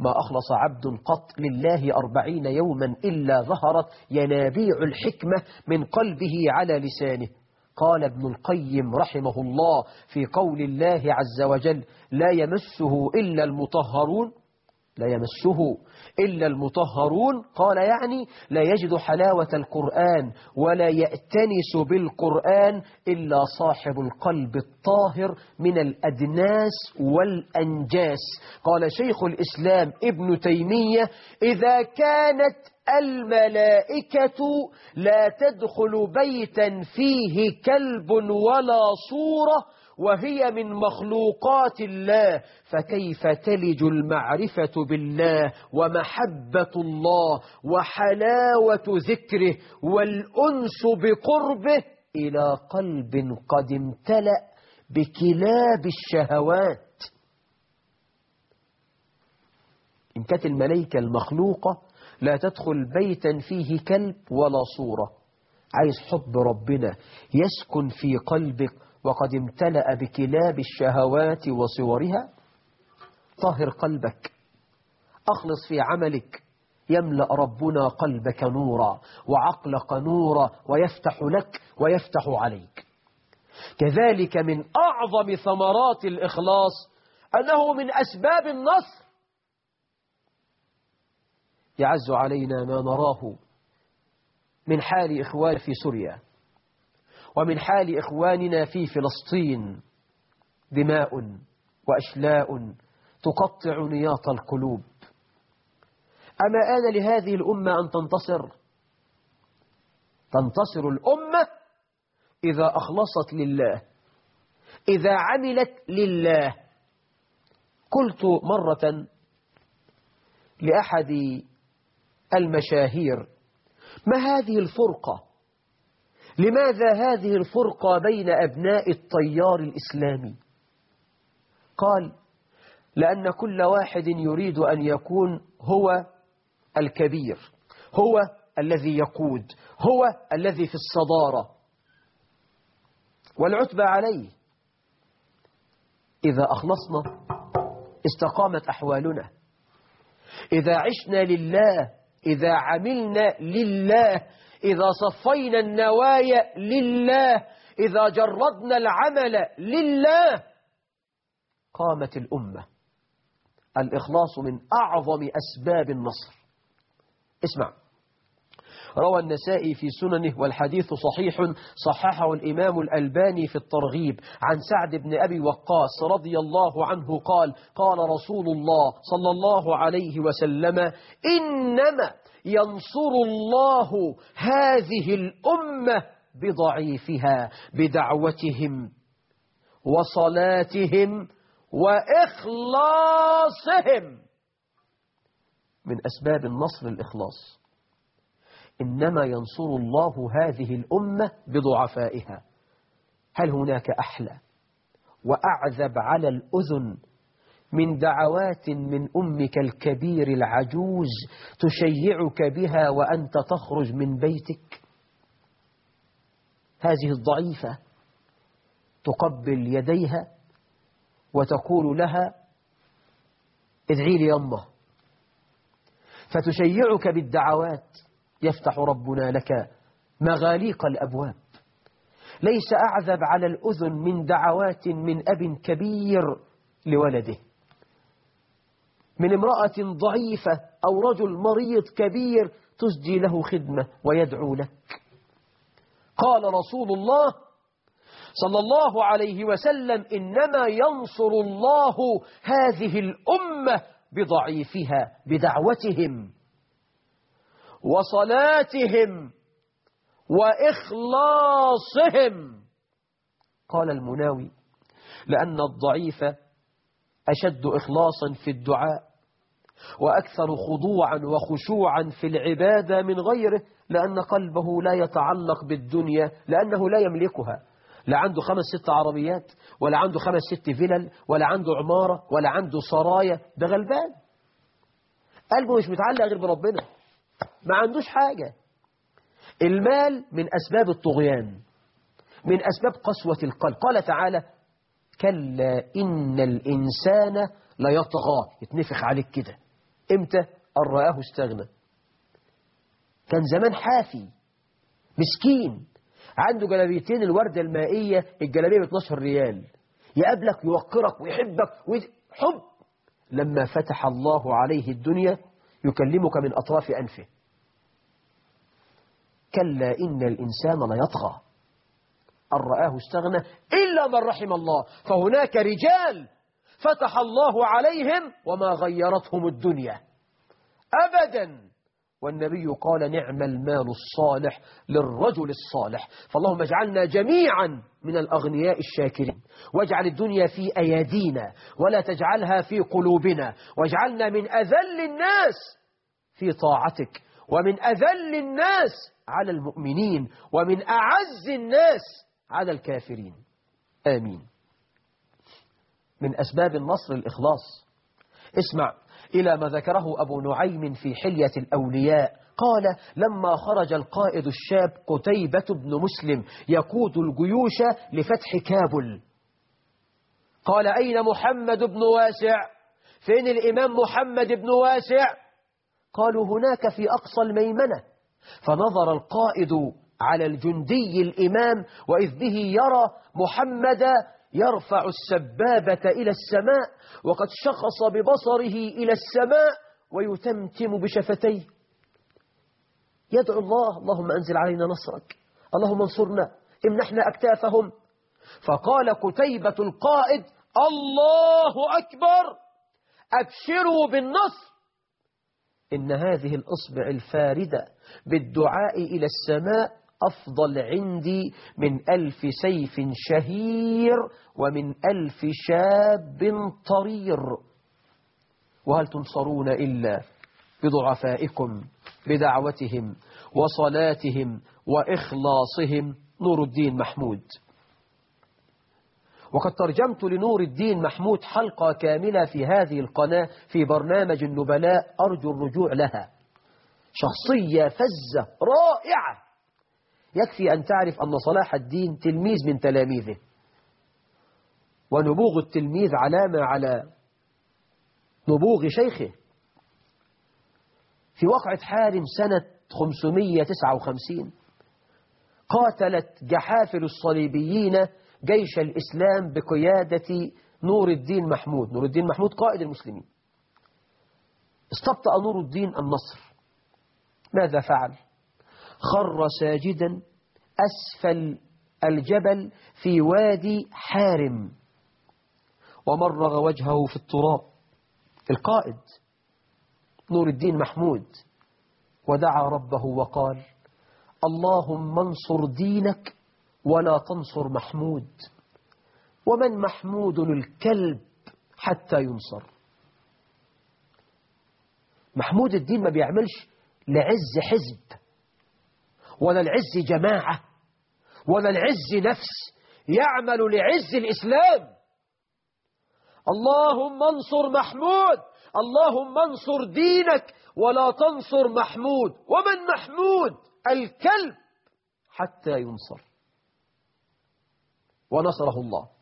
ما أخلص عبد قط لله أربعين يوما إلا ظهرت ينابيع الحكمة من قلبه على لسانه. قال ابن القيم رحمه الله في قول الله عز وجل لا يمسه إلا المطهرون. لا يمسه إلا المطهرون. قال يعني لا يجد حلاوة القرآن ولا يأتنس بالقرآن إلا صاحب القلب الطاهر من الأدناس والأنجاس. قال شيخ الإسلام ابن تيمية إذا كانت الملائكة لا تدخل بيتا فيه كلب ولا صورة وهي من مخلوقات الله فكيف تلج المعرفة بالله ومحبة الله وحلاوة ذكره والأنس بقربه إلى قلب قد امتلأ بكلاب الشهوات. إن كانت الملائكة المخلوقة لا تدخل بيتا فيه كلب ولا صورة. عايز حب ربنا يسكن في قلبك وقد امتلأ بكلاب الشهوات وصورها. طهر قلبك. أخلص في عملك. يملأ ربنا قلبك نورا. وعقلك نورا ويفتح لك ويفتح عليك. كذلك من أعظم ثمرات الإخلاص أنه من أسباب النصر. يعز علينا ما نراه من حال إخوان في سوريا. ومن حال إخواننا في فلسطين دماء وأشلاء تقطع نياط القلوب. أما آن لهذه الأمة أن تنتصر؟ تنتصر الأمة إذا أخلصت لله. إذا عملت لله. قلت مرة لأحد المشاهير ما هذه الفرقة؟ لماذا هذه الفرقة بين أبناء الطيار الإسلامي؟ قال لأن كل واحد يريد أن يكون هو الكبير هو الذي يقود هو الذي في الصدارة. والعتبة عليه إذا أخلصنا استقامت أحوالنا. إذا عشنا لله إذا عملنا لله إذا صفينا النوايا لله إذا جردنا العمل لله قامت الأمة. الإخلاص من أعظم أسباب النصر. اسمع. روى النسائي في سننه والحديث صحيح صححه الإمام الألباني في الترغيب عن سعد بن أبي وقاص رضي الله عنه قال قال رسول الله صلى الله عليه وسلم إنما ينصر الله هذه الأمة بضعيفها بدعوتهم وصلاتهم وإخلاصهم. من أسباب النصر الإخلاص. إنما ينصر الله هذه الأمة بضعفائها. هل هناك أحلى؟ وأعذب على الأذن من دعوات من أمك الكبير العجوز تشيعك بها وأنت تخرج من بيتك. هذه الضعيفة تقبل يديها وتقول لها ادعي لي يمه فتشيعك بالدعوات يفتح ربنا لك مغاليق الأبواب. ليس أعذب على الأذن من دعوات من أب كبير لولده. من امرأة ضعيفة أو رجل مريض كبير تسجي له خدمة ويدعو لك. قال رسول الله صلى الله عليه وسلم إنما ينصر الله هذه الأمة بضعيفها بدعوتهم. وصلاتهم وإخلاصهم. قال المناوي لأن الضعيف أشد إخلاصا في الدعاء وأكثر خضوعا وخشوعا في العبادة من غيره لأن قلبه لا يتعلق بالدنيا لأنه لا يملكها. لا عنده خمس ست عربيات ولا عنده خمس ست فلل ولا عنده عمارة ولا عنده سرايا. ده غلبان. قلبه مش متعلق غير بربنا. ما عندوش حاجة. المال من أسباب الطغيان من أسباب قسوة القلب. قال تعالى كلا إن الإنسان ليطغى يتنفخ عليك كده. إمتى؟ أن استغنى. كان زمان حافي مسكين. عنده جلابيتين الوردة المائية الجلابية ب 12 ريال. يقابلك يوقرك ويحبك حب. لما فتح الله عليه الدنيا يكلمك من أطراف أنفه. كلا إن الإنسان ليطغى أن رآه استغنى إلا من رحم الله. فهناك رجال فتح الله عليهم وما غيرتهم الدنيا. أبدا. والنبي قال نعم المال الصالح للرجل الصالح. فاللهم اجعلنا جميعا من الأغنياء الشاكرين. واجعل الدنيا في أيادينا ولا تجعلها في قلوبنا. واجعلنا من أذل الناس في طاعتك. ومن أذل الناس على المؤمنين ومن أعز الناس على الكافرين. آمين. من أسباب النصر الإخلاص. اسمع إلى ما ذكره أبو نعيم في حلية الأولياء قال لما خرج القائد الشاب قتيبة بن مسلم يقود الجيوش لفتح كابل. قال أين محمد بن واسع؟ فين الإمام محمد بن واسع؟ قالوا هناك في أقصى الميمنة. فنظر القائد على الجندي الإمام وإذ به يرى محمدا يرفع السبابة إلى السماء وقد شخص ببصره إلى السماء ويتمتم بشفتيه. يدعو الله اللهم أنزل علينا نصرك اللهم انصرنا امنحنا أكتافهم. فقال كتيبة القائد الله أكبر أبشروا بالنصر. إن هذه الأصبع الفاردة بالدعاء إلى السماء أفضل عندي من ألف سيف شهير ومن ألف شاب طرير. وهل تنصرون إلا بضعفائكم بدعوتهم وصلاتهم وإخلاصهم؟ نور الدين محمود. وقد ترجمت لنور الدين محمود حلقة كاملة في هذه القناة في برنامج النبلاء أرجو الرجوع لها. شخصية فزة رائعة. يكفي أن تعرف أن صلاح الدين تلميذ من تلاميذه. ونبوغ التلميذ علامة على نبوغ شيخه. في وقعة حارم سنة 559 قاتلت جحافل الصليبيين جيش الإسلام بقيادة نور الدين محمود. نور الدين محمود قائد المسلمين. استبطأ نور الدين النصر. ماذا فعل؟ خر ساجدا أسفل الجبل في وادي حارم. ومرغ وجهه في التراب. القائد نور الدين محمود. ودعا ربه وقال اللهم انصر دينك ولا تنصر محمود ومن محمود الكلب حتى ينصر. محمود الدين ما بيعملش لعز حزب ولا العز جماعة ولا العز نفس يعمل لعز الإسلام. اللهم انصر محمود اللهم انصر دينك ولا تنصر محمود. ومن محمود الكلب حتى ينصر. ونصره الله.